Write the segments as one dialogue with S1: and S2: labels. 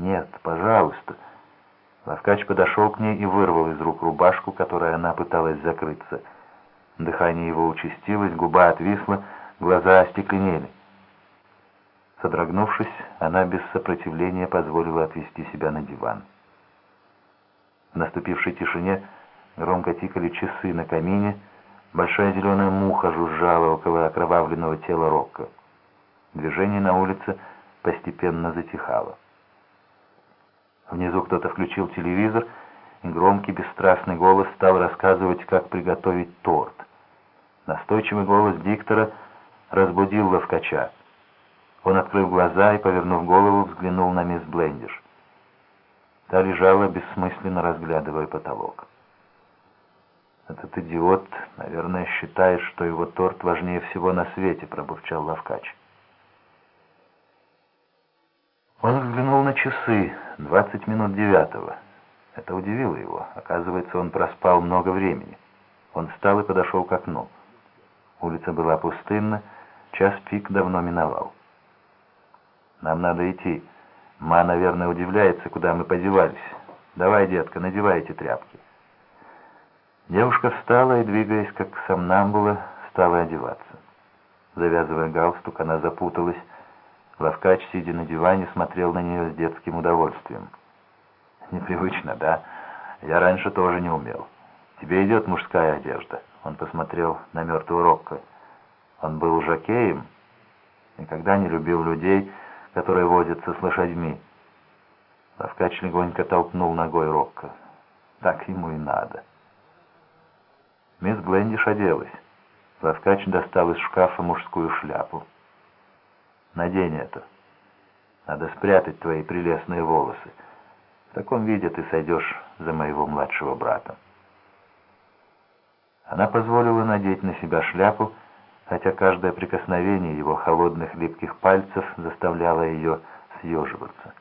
S1: «Нет, пожалуйста». Лавкач подошел к ней и вырвал из рук рубашку, которой она пыталась закрыться. Дыхание его участилось, губа отвисла, глаза остекленели. Содрогнувшись, она без сопротивления позволила отвести себя на диван. В наступившей тишине громко тикали часы на камине, большая зеленая муха жужжала около окровавленного тела Рокко. Движение на улице постепенно затихало. Внизу кто-то включил телевизор, и громкий бесстрастный голос стал рассказывать, как приготовить торт. Настойчивый голос диктора разбудил Ловкача. Он открыл глаза и, повернув голову, взглянул на мисс Блендиш. Та лежала, бессмысленно разглядывая потолок. «Этот идиот, наверное, считает, что его торт важнее всего на свете», — пробурчал Лавкач. Он взглянул на часы, двадцать минут девятого. Это удивило его. Оказывается, он проспал много времени. Он встал и подошел к окну. Улица была пустынна, час пик давно миновал. «Нам надо идти. Ма, наверное, удивляется, куда мы подевались. Давай, детка, надевай эти тряпки». Девушка встала и, двигаясь как сомнамбула, стала одеваться. Завязывая галстук, она запуталась, Лавкач, сидя на диване, смотрел на нее с детским удовольствием. «Непривычно, да? Я раньше тоже не умел. Тебе идет мужская одежда». Он посмотрел на мертвого Рокко. Он был жакеем, никогда не любил людей, которые возятся с лошадьми. Лавкач легонько толкнул ногой Рокко. Так ему и надо. Мисс Глендиш оделась. Лавкач достал из шкафа мужскую шляпу. Надень это. Надо спрятать твои прелестные волосы. В таком виде ты сойдешь за моего младшего брата. Она позволила надеть на себя шляпу, хотя каждое прикосновение его холодных липких пальцев заставляло ее съеживаться.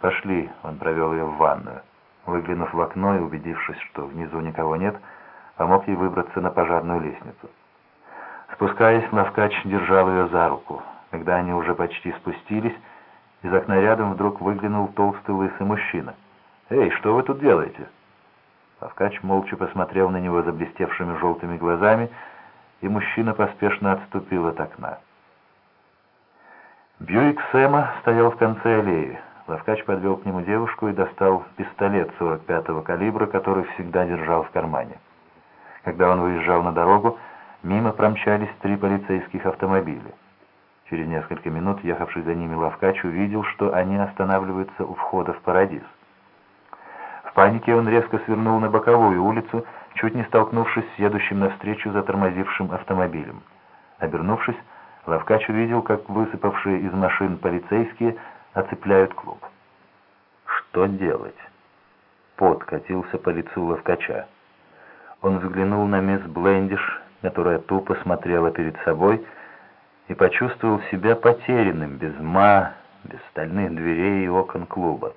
S1: «Пошли», — он провел ее в ванную. Выглянув в окно и убедившись, что внизу никого нет, помог ей выбраться на пожарную лестницу. Спускаясь, Навкач держал ее за руку. Когда они уже почти спустились, из окна рядом вдруг выглянул толстый лысый мужчина. «Эй, что вы тут делаете?» Навкач молча посмотрел на него заблестевшими желтыми глазами, и мужчина поспешно отступил от окна. Бьюик Сэма стоял в конце аллеи. Лавкач подвел к нему девушку и достал пистолет 45-го калибра, который всегда держал в кармане. Когда он выезжал на дорогу, Мимо промчались три полицейских автомобиля. Через несколько минут ехавший за ними Лавкач увидел, что они останавливаются у входа в Парадис. В панике он резко свернул на боковую улицу, чуть не столкнувшись с едущим навстречу затормозившим автомобилем. Обернувшись, Лавкач увидел, как высыпавшие из машин полицейские оцепляют клуб. Что делать? Пот катился по лицу Лавкача. Он взглянул на мисс Блендиш, которая тупо смотрела перед собой, и почувствовал себя потерянным, без ма, без стальных дверей и окон клуба.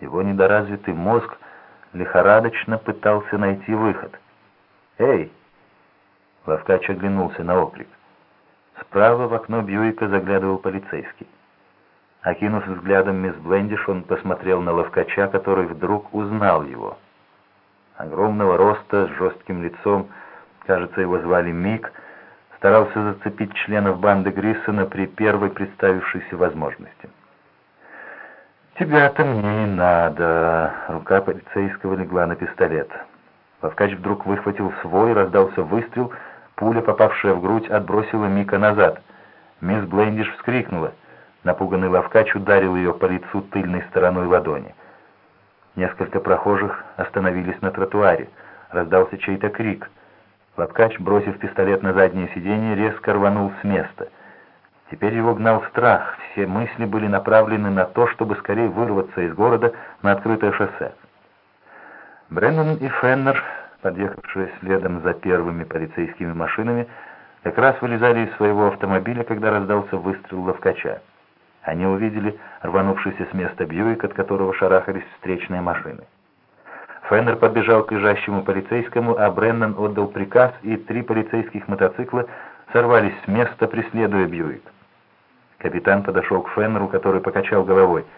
S1: Его недоразвитый мозг лихорадочно пытался найти выход. «Эй!» Лавкач оглянулся на оклик. Справа в окно Бьюика заглядывал полицейский. Окинув взглядом мисс Блендиш, он посмотрел на Лавкача, который вдруг узнал его. Огромного роста, с жестким лицом, кажется, его звали Мик, старался зацепить членов банды Гриссона при первой представившейся возможности. «Тебя-то мне не надо!» Рука полицейского легла на пистолет. Лавкач вдруг выхватил свой, раздался выстрел, пуля, попавшая в грудь, отбросила Мика назад. Мисс Блендиш вскрикнула. Напуганный Лавкач ударил ее по лицу тыльной стороной ладони. Несколько прохожих остановились на тротуаре. Раздался чей-то крик — Лапкач, бросив пистолет на заднее сиденье, резко рванул с места. Теперь его гнал страх, все мысли были направлены на то, чтобы скорее вырваться из города на открытое шоссе. Бреннан и Феннер, подъехавшие следом за первыми полицейскими машинами, как раз вылезали из своего автомобиля, когда раздался выстрел ловкача. Они увидели рванувшийся с места Бьюик, от которого шарахались встречные машины. Феннер подбежал к лежащему полицейскому, а Бреннан отдал приказ, и три полицейских мотоцикла сорвались с места, преследуя Бьюик. Капитан подошел к Феннеру, который покачал головой —